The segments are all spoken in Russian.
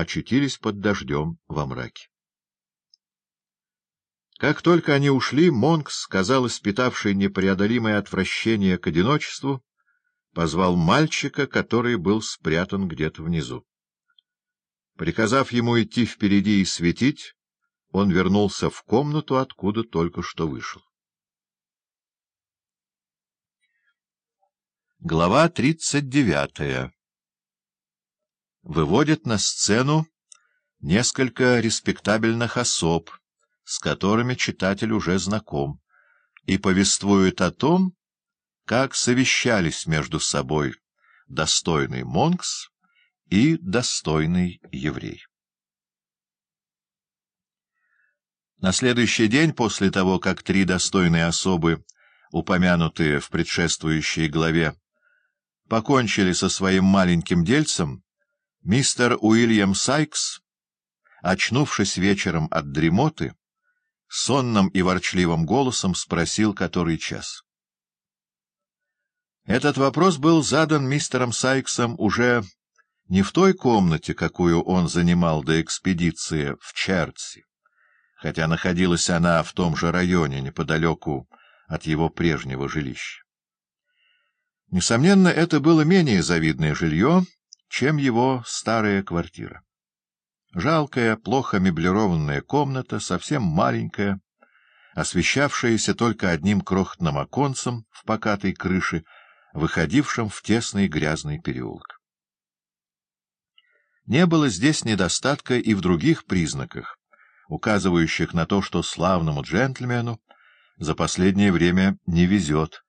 очутились под дождем во мраке. Как только они ушли, Монкс, казалось, питавший непреодолимое отвращение к одиночеству, позвал мальчика, который был спрятан где-то внизу. Приказав ему идти впереди и светить, он вернулся в комнату, откуда только что вышел. Глава тридцать девятая Выводит на сцену несколько респектабельных особ, с которыми читатель уже знаком, и повествует о том, как совещались между собой достойный Монкс и достойный еврей. На следующий день, после того, как три достойные особы, упомянутые в предшествующей главе, покончили со своим маленьким дельцем, мистер Уильям Сайкс, очнувшись вечером от дремоты, сонным и ворчливым голосом спросил, который час. Этот вопрос был задан мистером Сайксом уже не в той комнате, какую он занимал до экспедиции в Чертси, хотя находилась она в том же районе, неподалеку от его прежнего жилища. Несомненно, это было менее завидное жилье, чем его старая квартира. Жалкая, плохо меблированная комната, совсем маленькая, освещавшаяся только одним крохотным оконцем в покатой крыше, выходившим в тесный грязный переулок. Не было здесь недостатка и в других признаках, указывающих на то, что славному джентльмену за последнее время не везет,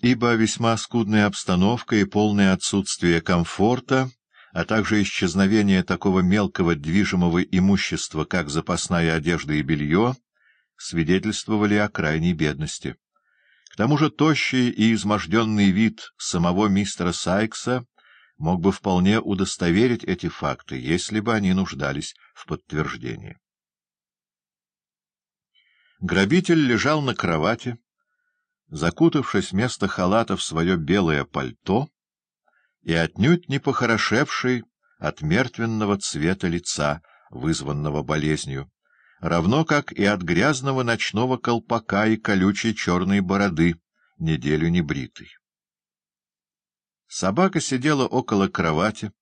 ибо весьма скудная обстановка и полное отсутствие комфорта, а также исчезновение такого мелкого движимого имущества, как запасная одежда и белье, свидетельствовали о крайней бедности. К тому же тощий и изможденный вид самого мистера Сайкса мог бы вполне удостоверить эти факты, если бы они нуждались в подтверждении. Грабитель лежал на кровати, закутавшись вместо халата в свое белое пальто и отнюдь не похорошевший от мертвенного цвета лица, вызванного болезнью, равно как и от грязного ночного колпака и колючей черной бороды, неделю не бритой. Собака сидела около кровати,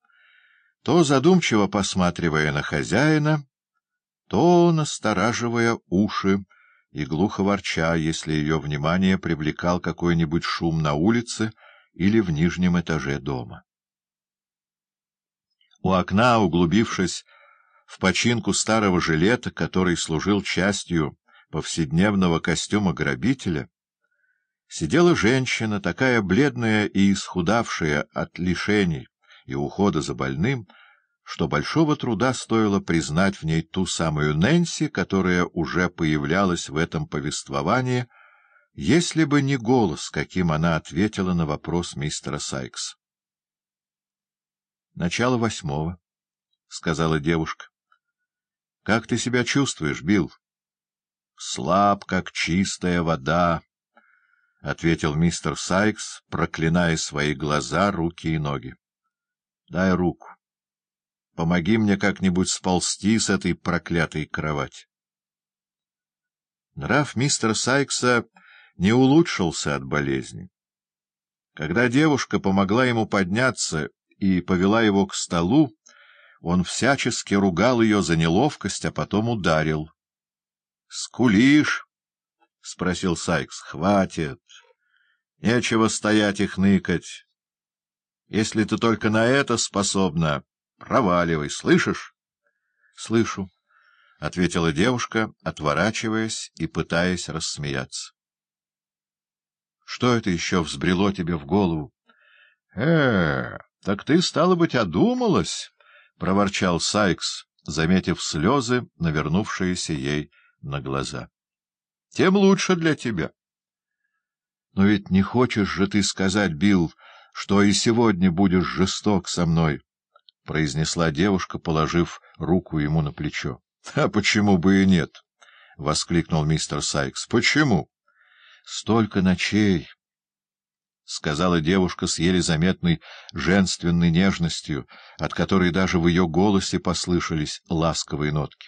то задумчиво посматривая на хозяина, то настораживая уши, и глухо ворча, если ее внимание привлекал какой-нибудь шум на улице или в нижнем этаже дома. У окна, углубившись в починку старого жилета, который служил частью повседневного костюма грабителя, сидела женщина, такая бледная и исхудавшая от лишений и ухода за больным, что большого труда стоило признать в ней ту самую Нэнси, которая уже появлялась в этом повествовании, если бы не голос, каким она ответила на вопрос мистера Сайкс. — Начало восьмого, — сказала девушка. — Как ты себя чувствуешь, Билл? — Слаб, как чистая вода, — ответил мистер Сайкс, проклиная свои глаза, руки и ноги. — Дай руку. Помоги мне как-нибудь сползти с этой проклятой кровати. Нрав мистера Сайкса не улучшился от болезни. Когда девушка помогла ему подняться и повела его к столу, он всячески ругал ее за неловкость, а потом ударил. — Скулишь? — спросил Сайкс. — Хватит. Нечего стоять и хныкать. Если ты только на это способна... Проваливай, слышишь? — Слышу, — ответила девушка, отворачиваясь и пытаясь рассмеяться. — Что это еще взбрело тебе в голову? — Э, так ты, стало быть, одумалась, — проворчал Сайкс, заметив слезы, навернувшиеся ей на глаза. — Тем лучше для тебя. — Но ведь не хочешь же ты сказать, Билл, что и сегодня будешь жесток со мной? —— произнесла девушка, положив руку ему на плечо. — А почему бы и нет? — воскликнул мистер Сайкс. — Почему? — Столько ночей. сказала девушка с еле заметной женственной нежностью, от которой даже в ее голосе послышались ласковые нотки.